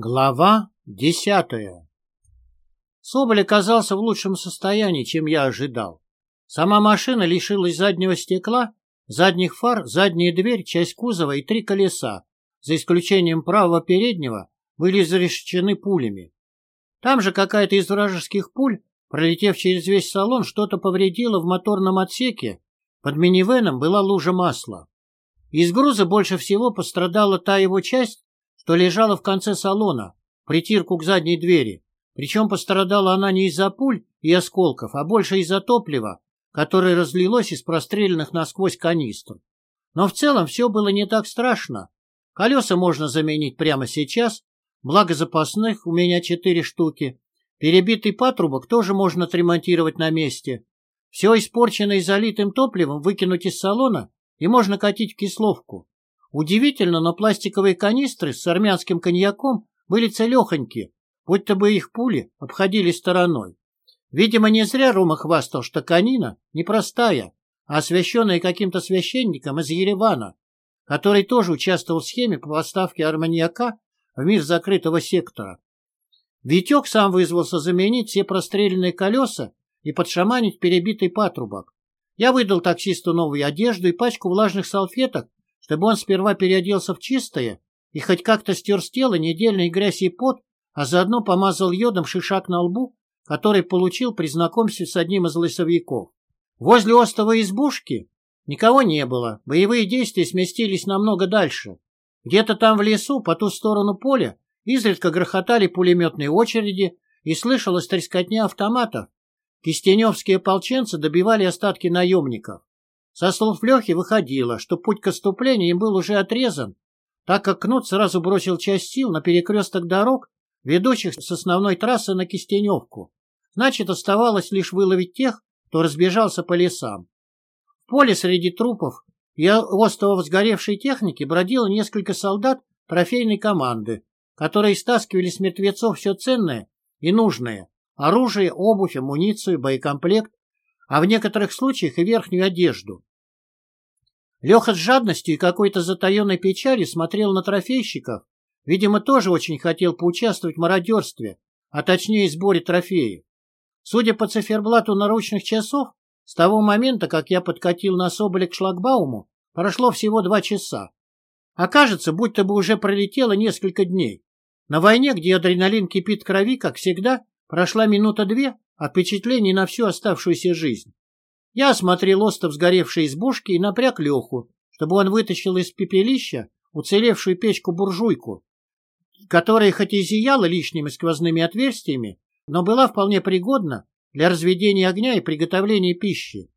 Глава десятая Соболь оказался в лучшем состоянии, чем я ожидал. Сама машина лишилась заднего стекла, задних фар, задняя дверь, часть кузова и три колеса, за исключением правого переднего, были изрешечены пулями. Там же какая-то из вражеских пуль, пролетев через весь салон, что-то повредила в моторном отсеке. Под минивеном была лужа масла. Из груза больше всего пострадала та его часть, что лежала в конце салона, притирку к задней двери. Причем пострадала она не из-за пуль и осколков, а больше из-за топлива, которое разлилось из простреленных насквозь канистр. Но в целом все было не так страшно. Колеса можно заменить прямо сейчас, благо запасных у меня четыре штуки. Перебитый патрубок тоже можно отремонтировать на месте. Все испорченное залитым топливом выкинуть из салона и можно катить в кисловку. Удивительно, но пластиковые канистры с армянским коньяком были целехоньки, будто бы их пули обходили стороной. Видимо, не зря Рома хвастал, что конина непростая, а освященная каким-то священником из Еревана, который тоже участвовал в схеме по поставке арманьяка в мир закрытого сектора. Витек сам вызвался заменить все простреленные колеса и подшаманить перебитый патрубок. Я выдал таксисту новую одежду и пачку влажных салфеток чтобы он сперва переоделся в чистое и хоть как-то стер с тела недельной грязь и пот, а заодно помазал йодом шишак на лбу, который получил при знакомстве с одним из лесовиков. Возле остовой избушки никого не было, боевые действия сместились намного дальше. Где-то там в лесу, по ту сторону поля, изредка грохотали пулеметные очереди и слышалась трескотня автоматов. Кистеневские ополченцы добивали остатки наемников. Со слов Лехи выходило, что путь к отступлению им был уже отрезан, так как Кнут сразу бросил часть сил на перекресток дорог, ведущих с основной трассы на Кистеневку. Значит, оставалось лишь выловить тех, кто разбежался по лесам. В поле среди трупов и островов сгоревшей техники бродило несколько солдат трофейной команды, которые стаскивали с мертвецов все ценное и нужное – оружие, обувь, амуницию, боекомплект, а в некоторых случаях и верхнюю одежду. Леха с жадностью и какой-то затаенной печалью смотрел на трофейщиков. Видимо, тоже очень хотел поучаствовать в мародерстве, а точнее сборе трофеев. Судя по циферблату наручных часов, с того момента, как я подкатил на Соболе к шлагбауму, прошло всего два часа. Окажется, будто бы уже пролетело несколько дней. На войне, где адреналин кипит крови, как всегда, прошла минута-две, а впечатлений на всю оставшуюся жизнь. Я осмотрел остов сгоревшей избушки и напряг Леху, чтобы он вытащил из пепелища уцелевшую печку-буржуйку, которая хоть и зияла лишними сквозными отверстиями, но была вполне пригодна для разведения огня и приготовления пищи.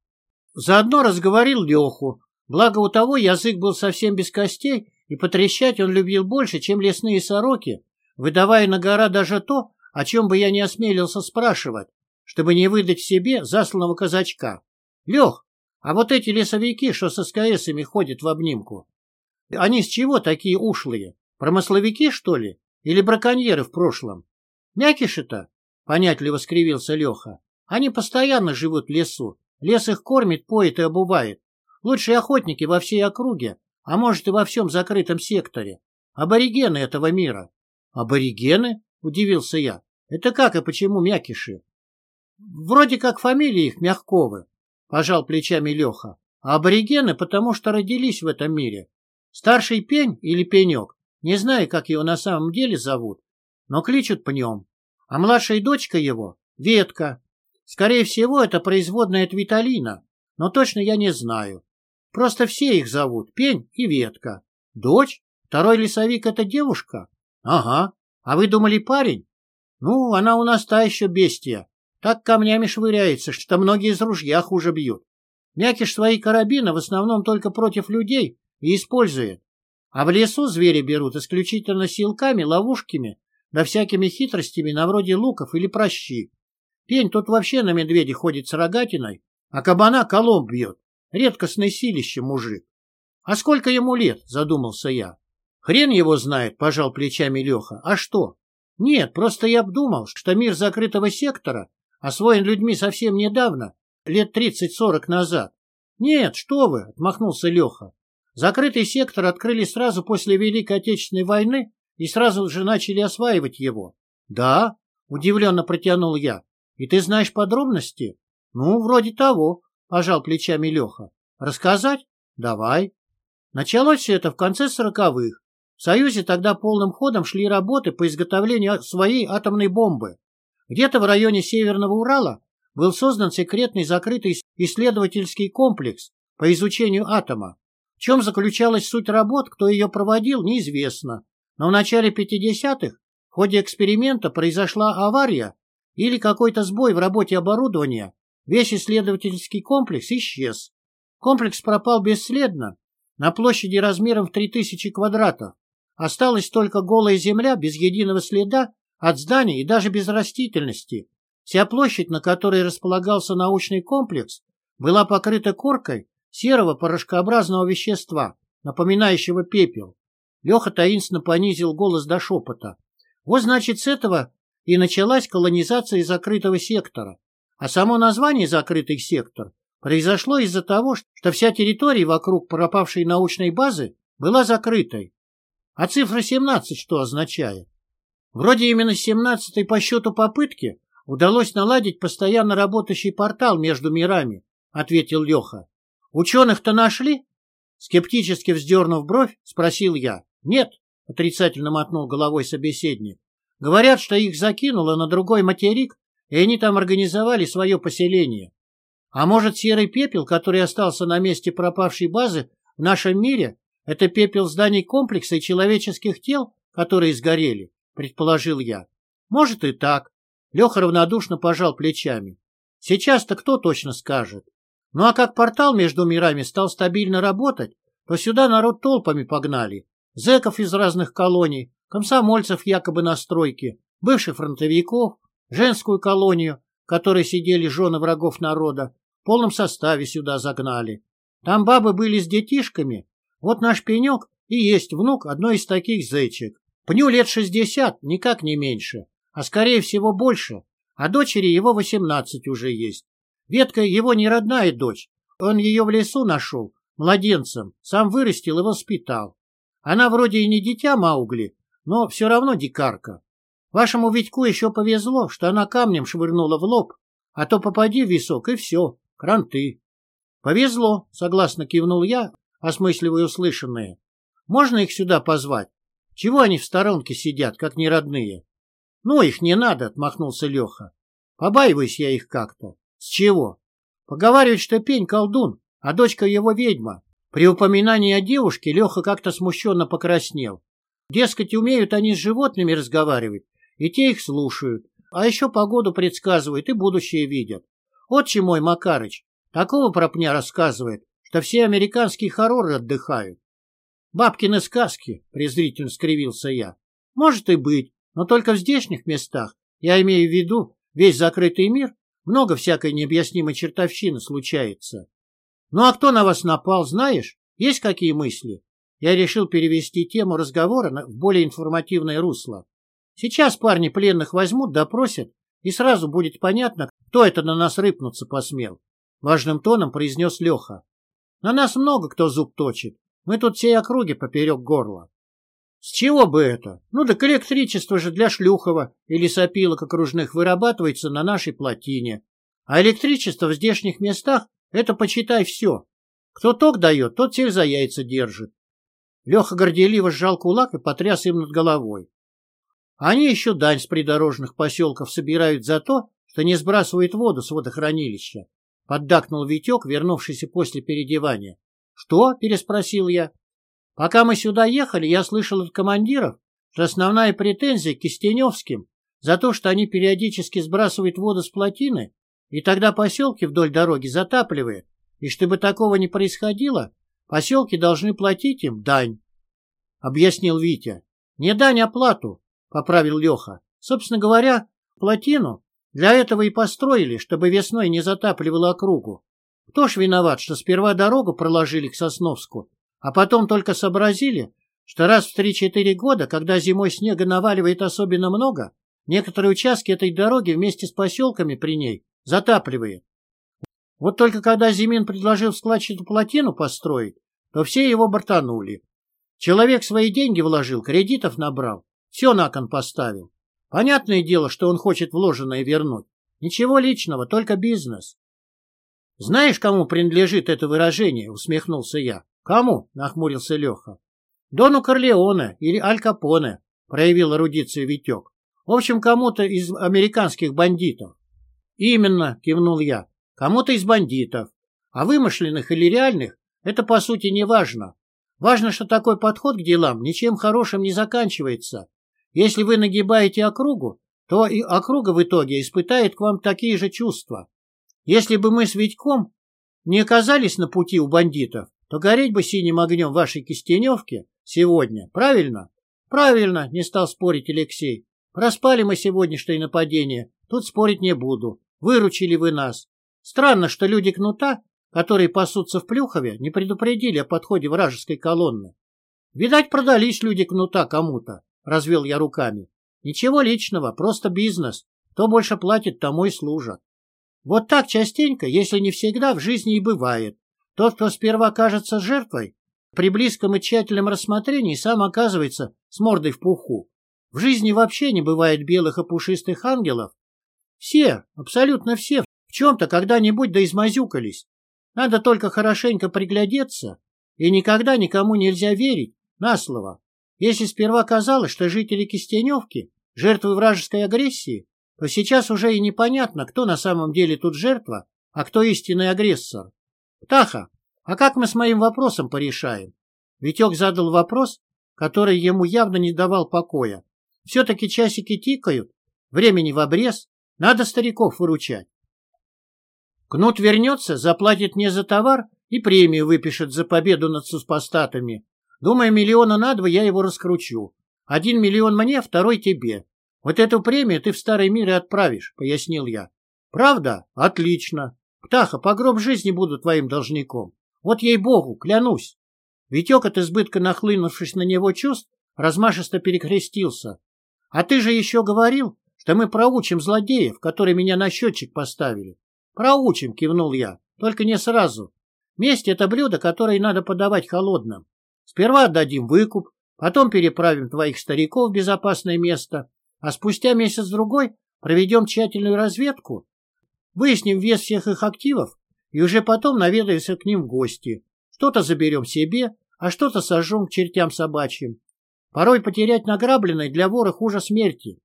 Заодно разговорил Леху, благо у того язык был совсем без костей, и потрещать он любил больше, чем лесные сороки, выдавая на гора даже то, о чем бы я не осмелился спрашивать, чтобы не выдать себе засланного казачка. Лех, а вот эти лесовики, что со СКСами ходят в обнимку, они с чего такие ушлые? Промысловики, что ли? Или браконьеры в прошлом? Мякиши-то? Понятливо скривился Леха. Они постоянно живут в лесу. Лес их кормит, поет и обувает. Лучшие охотники во всей округе, а может и во всем закрытом секторе. Аборигены этого мира. Аборигены? Удивился я. Это как и почему мякиши? Вроде как фамилии их Мягковы пожал плечами Леха. А аборигены потому что родились в этом мире. Старший пень или пенек, не знаю, как его на самом деле зовут, но кличут пнем. А младшая дочка его — ветка. Скорее всего, это производная от Виталина, но точно я не знаю. Просто все их зовут Пень и Ветка. Дочь? Второй лесовик — это девушка? Ага. А вы думали парень? Ну, она у нас та еще бестия. Так камнями швыряется, что многие из ружья хуже бьют. Мякиш свои карабины в основном только против людей и использует. А в лесу звери берут исключительно силками, ловушками, да всякими хитростями на вроде луков или прощи. Пень тут вообще на медведе ходит с рогатиной, а кабана колом бьет. Редкостное силище мужик. А сколько ему лет, задумался я. Хрен его знает, пожал плечами Леха. А что? Нет, просто я обдумал, что мир закрытого сектора освоен людьми совсем недавно, лет тридцать-сорок назад. Нет, что вы, отмахнулся Леха. Закрытый сектор открыли сразу после Великой Отечественной войны и сразу же начали осваивать его. Да, удивленно протянул я. И ты знаешь подробности? Ну, вроде того, пожал плечами Леха. Рассказать? Давай. Началось все это в конце сороковых. В Союзе тогда полным ходом шли работы по изготовлению своей атомной бомбы. Где-то в районе Северного Урала был создан секретный закрытый исследовательский комплекс по изучению атома. В чем заключалась суть работ, кто ее проводил, неизвестно. Но в начале 50-х в ходе эксперимента произошла авария или какой-то сбой в работе оборудования, весь исследовательский комплекс исчез. Комплекс пропал бесследно, на площади размером в 3000 квадратов. Осталась только голая земля без единого следа от зданий и даже без растительности. Вся площадь, на которой располагался научный комплекс, была покрыта коркой серого порошкообразного вещества, напоминающего пепел. Леха таинственно понизил голос до шепота. Вот значит с этого и началась колонизация закрытого сектора. А само название «закрытый сектор» произошло из-за того, что вся территория вокруг пропавшей научной базы была закрытой. А цифра 17 что означает? Вроде именно с 17 по счету попытки удалось наладить постоянно работающий портал между мирами, ответил Леха. Ученых-то нашли? Скептически вздернув бровь, спросил я. Нет, отрицательно мотнул головой собеседник. Говорят, что их закинуло на другой материк, и они там организовали свое поселение. А может, серый пепел, который остался на месте пропавшей базы в нашем мире, это пепел зданий комплекса и человеческих тел, которые сгорели, предположил я. Может и так. Леха равнодушно пожал плечами. Сейчас-то кто точно скажет? Ну а как портал между мирами стал стабильно работать, то сюда народ толпами погнали. Зэков из разных колоний, комсомольцев якобы на стройке, бывших фронтовиков, женскую колонию, в которой сидели жены врагов народа, в полном составе сюда загнали. Там бабы были с детишками. Вот наш пенек и есть внук одной из таких зайчик. Пню лет шестьдесят, никак не меньше, а скорее всего больше, а дочери его восемнадцать уже есть. Ветка его не родная дочь, он ее в лесу нашел, младенцем, сам вырастил и воспитал. Она вроде и не дитя Маугли, но все равно дикарка. Вашему Витьку еще повезло, что она камнем швырнула в лоб, а то попади в висок, и все, кранты. Повезло, согласно кивнул я, осмысливая услышанное. Можно их сюда позвать? Чего они в сторонке сидят, как неродные? Ну, их не надо, отмахнулся Леха. Побаиваюсь я их как-то. С чего? Поговаривают, что пень колдун, а дочка его ведьма. При упоминании о девушке Леха как-то смущенно покраснел. Дескать, умеют они с животными разговаривать, и те их слушают, а еще погоду предсказывают и будущее видят. Отче мой Макарыч такого про пня рассказывает, что все американские хорроры отдыхают. Бабкины сказки, презрительно скривился я. Может и быть, но только в здешних местах, я имею в виду весь закрытый мир, много всякой необъяснимой чертовщины случается. Ну а кто на вас напал, знаешь? Есть какие мысли? Я решил перевести тему разговора в более информативное русло. Сейчас парни пленных возьмут, допросят, и сразу будет понятно, кто это на нас рыпнуться посмел. Важным тоном произнес Леха. На нас много кто зуб точит. Мы тут всей округи поперек горла. С чего бы это? Ну так электричество же для Шлюхова или сопилок окружных вырабатывается на нашей плотине. А электричество в здешних местах это, почитай, все. Кто ток дает, тот тех за яйца держит. Леха горделиво сжал кулак и потряс им над головой. Они еще дань с придорожных поселков собирают за то, что не сбрасывают воду с водохранилища. Поддакнул Витек, вернувшийся после переодевания. «Что?» — переспросил я. «Пока мы сюда ехали, я слышал от командиров, что основная претензия к Кистеневским за то, что они периодически сбрасывают воду с плотины и тогда поселки вдоль дороги затапливает, и чтобы такого не происходило, поселки должны платить им дань. Объяснил Витя. Не дань, а плату, поправил Леха. Собственно говоря, плотину для этого и построили, чтобы весной не затапливало округу. Кто ж виноват, что сперва дорогу проложили к Сосновску, а потом только сообразили, что раз в три-четыре года, когда зимой снега наваливает особенно много, некоторые участки этой дороги вместе с поселками при ней затапливает. Вот только когда Зимин предложил складчатую плотину построить, то все его бортанули. Человек свои деньги вложил, кредитов набрал, Все на кон поставил. Понятное дело, что он хочет вложенное вернуть. Ничего личного, только бизнес. Знаешь, кому принадлежит это выражение? Усмехнулся я. Кому? Нахмурился Леха. Дону Корлеоне или Аль Капоне, проявил эрудицию Витек. В общем, кому-то из американских бандитов. Именно, кивнул я. Кому-то из бандитов. А вымышленных или реальных, это по сути не важно. Важно, что такой подход к делам ничем хорошим не заканчивается. Если вы нагибаете округу, то и округа в итоге испытает к вам такие же чувства. Если бы мы с Витьком не оказались на пути у бандитов, то гореть бы синим огнем вашей кистеневке сегодня, правильно? Правильно, не стал спорить Алексей. Проспали мы сегодняшнее нападение, тут спорить не буду. Выручили вы нас. Странно, что люди кнута, которые пасутся в Плюхове, не предупредили о подходе вражеской колонны. Видать, продались люди кнута кому-то, развел я руками. Ничего личного, просто бизнес. Кто больше платит, тому и служат. Вот так частенько, если не всегда, в жизни и бывает. Тот, кто сперва кажется жертвой, при близком и тщательном рассмотрении сам оказывается с мордой в пуху. В жизни вообще не бывает белых и пушистых ангелов. Все, абсолютно все, в чем-то когда-нибудь да измазюкались. Надо только хорошенько приглядеться, и никогда никому нельзя верить на слово. Если сперва казалось, что жители Кистеневки – жертвы вражеской агрессии, то сейчас уже и непонятно, кто на самом деле тут жертва, а кто истинный агрессор. Птаха, а как мы с моим вопросом порешаем? Витек задал вопрос, который ему явно не давал покоя. Все-таки часики тикают, времени в обрез, надо стариков выручать. Кнут вернется, заплатит мне за товар и премию выпишет за победу над суспостатами. Думаю, миллиона на два я его раскручу. Один миллион мне, второй тебе. Вот эту премию ты в старый мир и отправишь, — пояснил я. Правда? Отлично. Птаха, по гроб жизни буду твоим должником. Вот ей-богу, клянусь. Витек от избытка нахлынувшись на него чувств, размашисто перекрестился. А ты же еще говорил, что мы проучим злодеев, которые меня на счетчик поставили. Проучим, кивнул я, только не сразу. Месть — это блюдо, которое надо подавать холодным. Сперва отдадим выкуп, потом переправим твоих стариков в безопасное место, а спустя месяц-другой проведем тщательную разведку, выясним вес всех их активов и уже потом наведаемся к ним в гости. Что-то заберем себе, а что-то сожжем к чертям собачьим. Порой потерять награбленное для вора хуже смерти.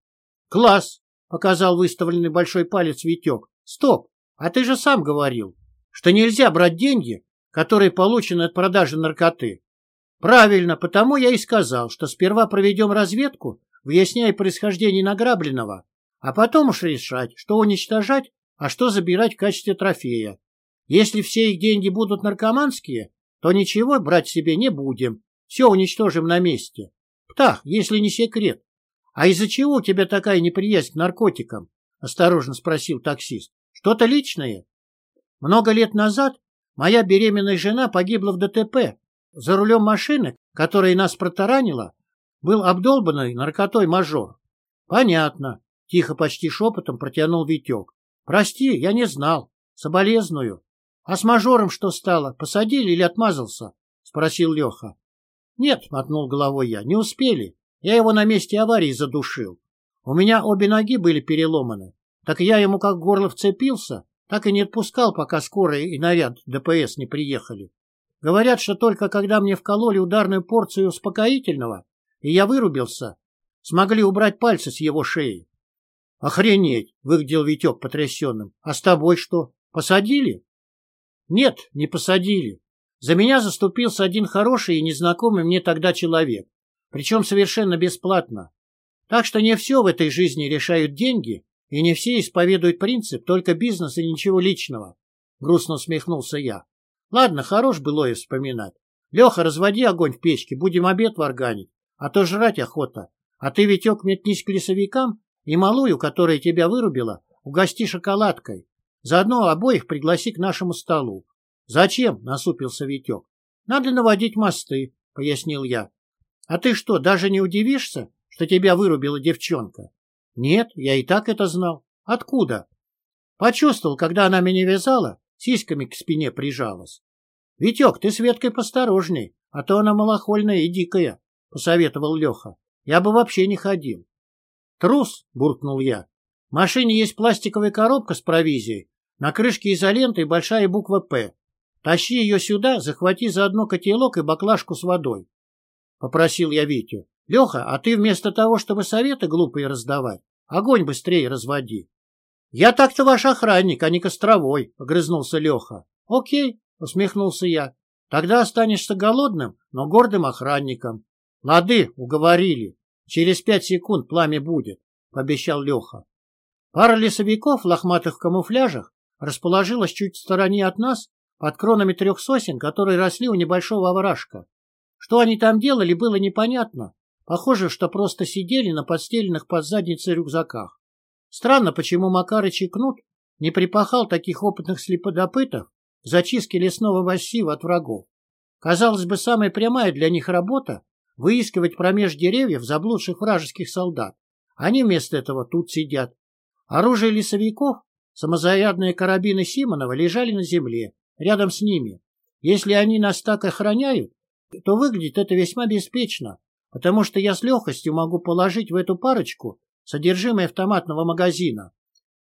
«Класс!» — показал выставленный большой палец Витек. «Стоп! А ты же сам говорил, что нельзя брать деньги, которые получены от продажи наркоты. Правильно, потому я и сказал, что сперва проведем разведку, выясняя происхождение награбленного, а потом уж решать, что уничтожать, а что забирать в качестве трофея. Если все их деньги будут наркоманские, то ничего брать себе не будем, все уничтожим на месте. Птах, если не секрет. А из-за чего у тебя такая неприязнь к наркотикам? Осторожно спросил таксист. Что-то личное? Много лет назад моя беременная жена погибла в ДТП. За рулем машины, которая нас протаранила, был обдолбанный наркотой мажор. Понятно. Тихо, почти шепотом протянул Витек. Прости, я не знал. Соболезную. А с мажором что стало? Посадили или отмазался? Спросил Леха. Нет, мотнул головой я, не успели. Я его на месте аварии задушил. У меня обе ноги были переломаны. Так я ему как горло вцепился, так и не отпускал, пока скорая и наряд ДПС не приехали. Говорят, что только когда мне вкололи ударную порцию успокоительного, и я вырубился, смогли убрать пальцы с его шеи. — Охренеть! — выглядел Витек потрясенным. — А с тобой что, посадили? — Нет, не посадили. За меня заступился один хороший и незнакомый мне тогда человек, причем совершенно бесплатно. Так что не все в этой жизни решают деньги, и не все исповедуют принцип только бизнес и ничего личного. Грустно усмехнулся я. Ладно, хорош было и вспоминать. Леха, разводи огонь в печке, будем обед варганить, а то жрать охота. А ты, Витек, метнись к лесовикам и малую, которая тебя вырубила, угости шоколадкой. Заодно обоих пригласи к нашему столу. Зачем? — насупился Витек. Надо наводить мосты, — пояснил я. А ты что, даже не удивишься, что тебя вырубила девчонка? Нет, я и так это знал. Откуда? Почувствовал, когда она меня вязала, сиськами к спине прижалась. Витек, ты с Веткой посторожней, а то она малохольная и дикая, — посоветовал Леха. я бы вообще не ходил. Трус, буркнул я. В машине есть пластиковая коробка с провизией, на крышке изоленты и большая буква «П». Тащи ее сюда, захвати заодно котелок и баклажку с водой. Попросил я Витю. Леха, а ты вместо того, чтобы советы глупые раздавать, огонь быстрее разводи. Я так-то ваш охранник, а не костровой, — огрызнулся Леха. Окей, — усмехнулся я. Тогда останешься голодным, но гордым охранником. Лады, уговорили. Через пять секунд пламя будет, — пообещал Леха. Пара лесовиков в лохматых камуфляжах расположилась чуть в стороне от нас, под кронами трех сосен, которые росли у небольшого овражка. Что они там делали, было непонятно. Похоже, что просто сидели на подстеленных под задницей рюкзаках. Странно, почему Макарыч и Кнут не припахал таких опытных слеподопытов в зачистке лесного массива от врагов. Казалось бы, самая прямая для них работа — выискивать промеж деревьев заблудших вражеских солдат. Они вместо этого тут сидят. Оружие лесовиков, самозарядные карабины Симонова лежали на земле, рядом с ними. Если они нас так охраняют, то выглядит это весьма беспечно, потому что я с легкостью могу положить в эту парочку содержимое автоматного магазина.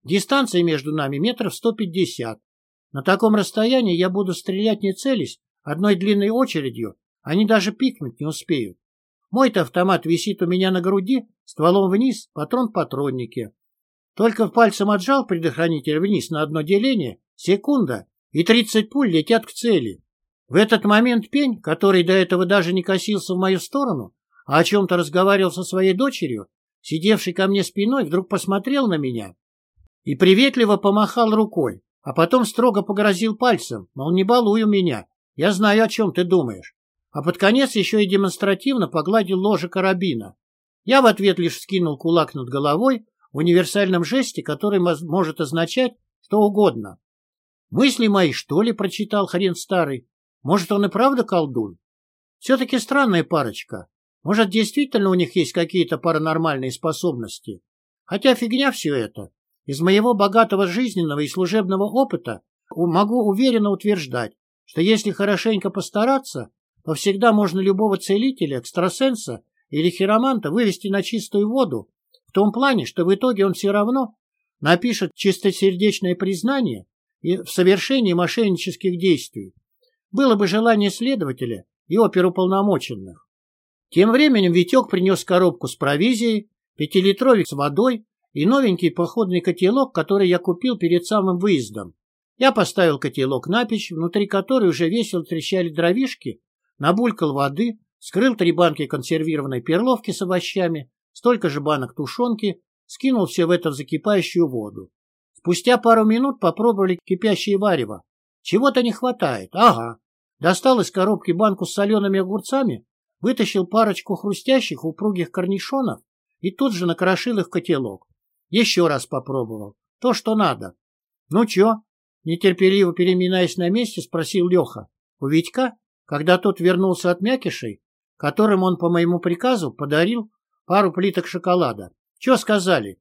Дистанция между нами метров сто пятьдесят. На таком расстоянии я буду стрелять не целясь, одной длинной очередью, они даже пикнуть не успеют. Мой-то автомат висит у меня на груди, стволом вниз, патрон в патроннике. Только пальцем отжал предохранитель вниз на одно деление, секунда, и тридцать пуль летят к цели. В этот момент пень, который до этого даже не косился в мою сторону, а о чем-то разговаривал со своей дочерью, сидевший ко мне спиной, вдруг посмотрел на меня и приветливо помахал рукой, а потом строго погрозил пальцем, мол, не балуй меня, я знаю, о чем ты думаешь. А под конец еще и демонстративно погладил ложе карабина. Я в ответ лишь скинул кулак над головой в универсальном жесте, который может означать что угодно. Мысли мои, что ли, прочитал хрен старый? Может, он и правда колдун? Все-таки странная парочка. Может, действительно у них есть какие-то паранормальные способности? Хотя фигня все это. Из моего богатого жизненного и служебного опыта могу уверенно утверждать, что если хорошенько постараться, то всегда можно любого целителя, экстрасенса или хироманта вывести на чистую воду, в том плане, что в итоге он все равно напишет чистосердечное признание и в совершении мошеннических действий. Было бы желание следователя и оперуполномоченных. Тем временем Витек принес коробку с провизией, пятилитровик с водой и новенький походный котелок, который я купил перед самым выездом. Я поставил котелок на печь, внутри которой уже весело трещали дровишки, набулькал воды, скрыл три банки консервированной перловки с овощами, столько же банок тушенки, скинул все в это в закипающую воду. Спустя пару минут попробовали кипящее варево. Чего-то не хватает. Ага. Достал из коробки банку с солеными огурцами, вытащил парочку хрустящих упругих корнишонов и тут же накрошил их в котелок. Еще раз попробовал. То, что надо. Ну чё? Нетерпеливо переминаясь на месте, спросил Леха. У Витька, когда тот вернулся от мякишей, которым он по моему приказу подарил пару плиток шоколада. Чё сказали?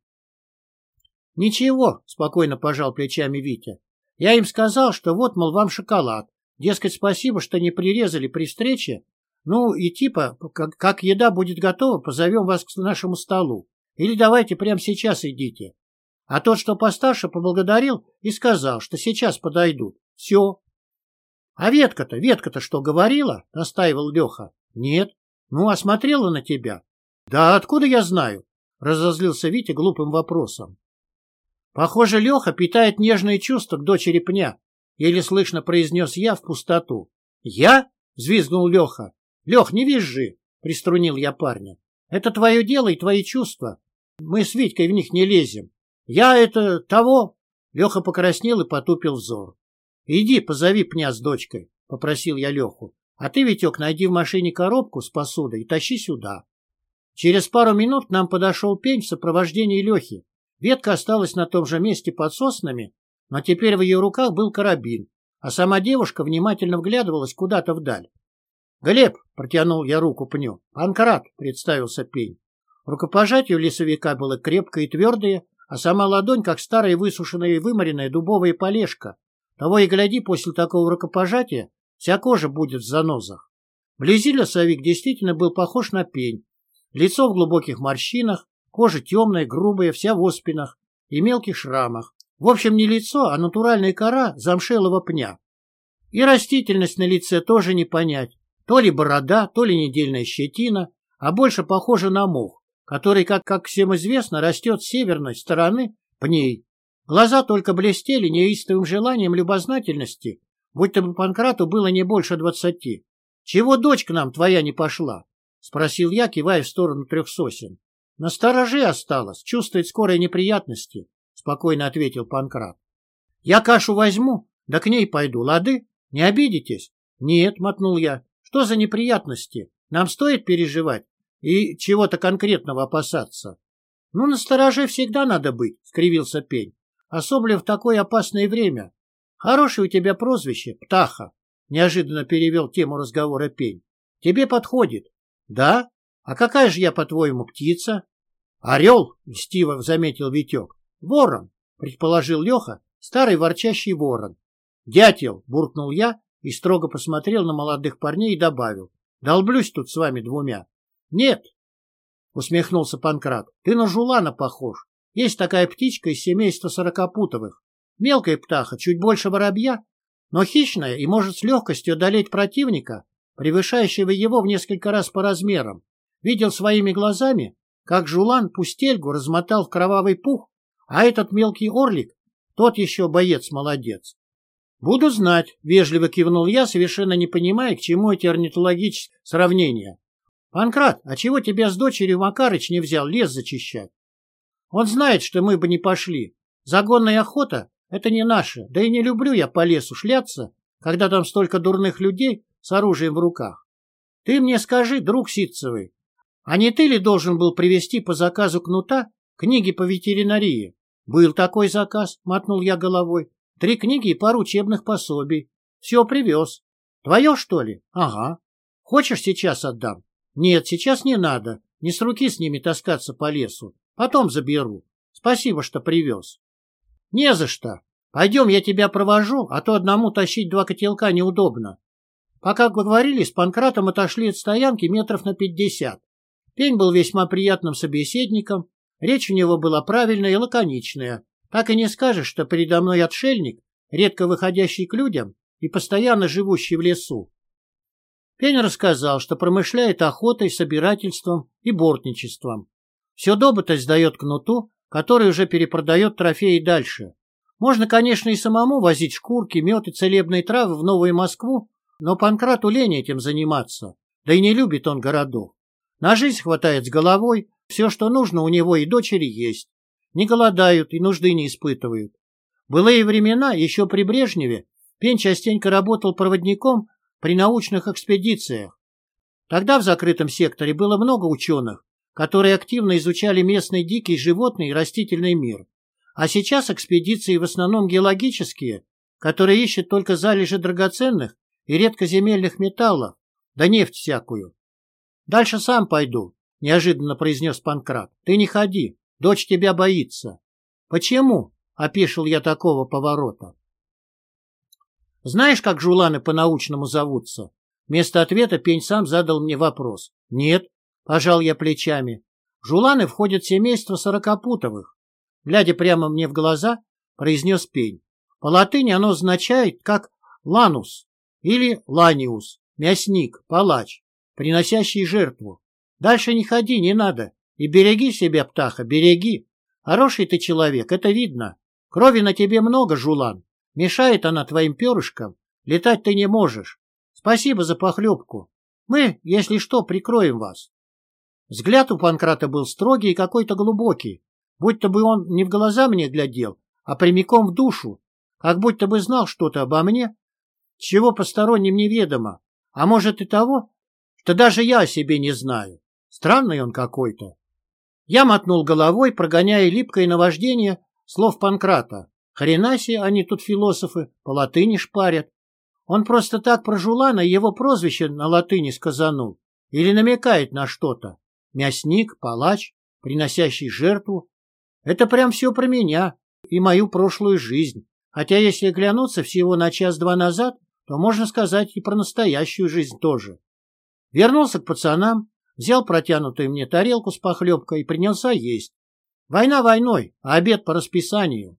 «Ничего», — спокойно пожал плечами Витя. «Я им сказал, что вот, мол, вам шоколад. Дескать, спасибо, что не прирезали при встрече. Ну, и типа, как, как еда будет готова, позовем вас к нашему столу. Или давайте прямо сейчас идите». А тот, что постарше, поблагодарил и сказал, что сейчас подойдут. Все. — А ветка-то, ветка-то что, говорила? — настаивал Леха. — Нет. Ну, осмотрела на тебя. — Да откуда я знаю? — разозлился Витя глупым вопросом. Похоже, Леха питает нежные чувства к дочери пня, еле слышно произнес я в пустоту. Я? взвизгнул Леха. Лех, не визжи, приструнил я парня. Это твое дело и твои чувства. Мы с Витькой в них не лезем. Я это того. Леха покраснел и потупил взор. Иди, позови пня с дочкой, попросил я Леху. А ты, Витек, найди в машине коробку с посудой и тащи сюда. Через пару минут нам подошел пень в сопровождении Лехи. Ветка осталась на том же месте под соснами, но теперь в ее руках был карабин, а сама девушка внимательно вглядывалась куда-то вдаль. «Глеб!» — протянул я руку пню. «Анкарат!» — представился пень. Рукопожатие у лесовика было крепкое и твердое, а сама ладонь, как старая высушенная и вымаренная дубовая полежка. Того и гляди, после такого рукопожатия вся кожа будет в занозах. Вблизи лесовик действительно был похож на пень. Лицо в глубоких морщинах, кожа темная, грубая, вся в оспинах и мелких шрамах. В общем, не лицо, а натуральная кора замшелого пня. И растительность на лице тоже не понять. То ли борода, то ли недельная щетина, а больше похоже на мох, который, как, как всем известно, растет с северной стороны пней. Глаза только блестели неистовым желанием любознательности, будто бы Панкрату было не больше двадцати. — Чего дочь к нам твоя не пошла? — спросил я, кивая в сторону трех сосен. — На стороже осталось, чувствует скорые неприятности, — спокойно ответил Панкрат. — Я кашу возьму, да к ней пойду, лады? Не обидитесь? — Нет, — мотнул я. — Что за неприятности? Нам стоит переживать и чего-то конкретного опасаться? — Ну, на стороже всегда надо быть, — скривился Пень. — Особенно в такое опасное время. Хорошее у тебя прозвище, Птаха, — неожиданно перевел тему разговора Пень. — Тебе подходит. — Да? А какая же я, по-твоему, птица? — Орел, — льстиво заметил Витек. — Ворон, — предположил Леха, старый ворчащий ворон. — Дятел, — буркнул я и строго посмотрел на молодых парней и добавил. — Долблюсь тут с вами двумя. — Нет, — усмехнулся Панкрат, — ты на жулана похож. Есть такая птичка из семейства сорокопутовых. Мелкая птаха, чуть больше воробья, но хищная и может с легкостью одолеть противника, превышающего его в несколько раз по размерам. Видел своими глазами, как жулан пустельгу размотал в кровавый пух, а этот мелкий орлик, тот еще боец-молодец. «Буду знать», — вежливо кивнул я, совершенно не понимая, к чему эти орнитологические сравнения. «Панкрат, а чего тебя с дочерью Макарыч не взял лес зачищать?» «Он знает, что мы бы не пошли. Загонная охота это не наше, да и не люблю я по лесу шляться, когда там столько дурных людей с оружием в руках. Ты мне скажи, друг Ситцевый, а не ты ли должен был привезти по заказу кнута книги по ветеринарии? Был такой заказ, мотнул я головой. Три книги и пару учебных пособий. Все привез. Твое, что ли? Ага. Хочешь, сейчас отдам? Нет, сейчас не надо. Не с руки с ними таскаться по лесу. Потом заберу. Спасибо, что привез. «Не за что. Пойдем, я тебя провожу, а то одному тащить два котелка неудобно». Пока говорили, с Панкратом отошли от стоянки метров на пятьдесят. Пень был весьма приятным собеседником, речь у него была правильная и лаконичная. Так и не скажешь, что передо мной отшельник, редко выходящий к людям и постоянно живущий в лесу. Пень рассказал, что промышляет охотой, собирательством и бортничеством. Все добыто сдает кнуту, который уже перепродает трофеи дальше. Можно, конечно, и самому возить шкурки, мед и целебные травы в Новую Москву, но Панкрату лень этим заниматься, да и не любит он городов. На жизнь хватает с головой, все, что нужно, у него и дочери есть. Не голодают и нужды не испытывают. Былые времена, еще при Брежневе, Пень частенько работал проводником при научных экспедициях. Тогда в закрытом секторе было много ученых, которые активно изучали местный дикий животный и растительный мир. А сейчас экспедиции в основном геологические, которые ищут только залежи драгоценных и редкоземельных металлов, да нефть всякую. «Дальше сам пойду», — неожиданно произнес Панкрат. «Ты не ходи, дочь тебя боится». «Почему?» — опешил я такого поворота. «Знаешь, как жуланы по-научному зовутся?» Вместо ответа пень сам задал мне вопрос. «Нет», Пожал я плечами. Жуланы входят в семейство сорокопутовых. Глядя прямо мне в глаза, произнес пень. По латыни оно означает как ланус или ланиус, мясник, палач, приносящий жертву. Дальше не ходи, не надо. И береги себя, птаха, береги. Хороший ты человек, это видно. Крови на тебе много, жулан. Мешает она твоим перышкам. Летать ты не можешь. Спасибо за похлебку. Мы, если что, прикроем вас. Взгляд у Панкрата был строгий и какой-то глубокий, будто бы он не в глаза мне глядел, а прямиком в душу, как будто бы знал что-то обо мне, чего посторонним неведомо, а может и того, что даже я о себе не знаю. Странный он какой-то. Я мотнул головой, прогоняя липкое наваждение слов Панкрата. Хрена себе, они тут философы, по латыни шпарят. Он просто так про Жулана его прозвище на латыни сказанул. Или намекает на что-то мясник, палач, приносящий жертву. Это прям все про меня и мою прошлую жизнь. Хотя если глянуться всего на час-два назад, то можно сказать и про настоящую жизнь тоже. Вернулся к пацанам, взял протянутую мне тарелку с похлебкой и принялся есть. Война войной, а обед по расписанию.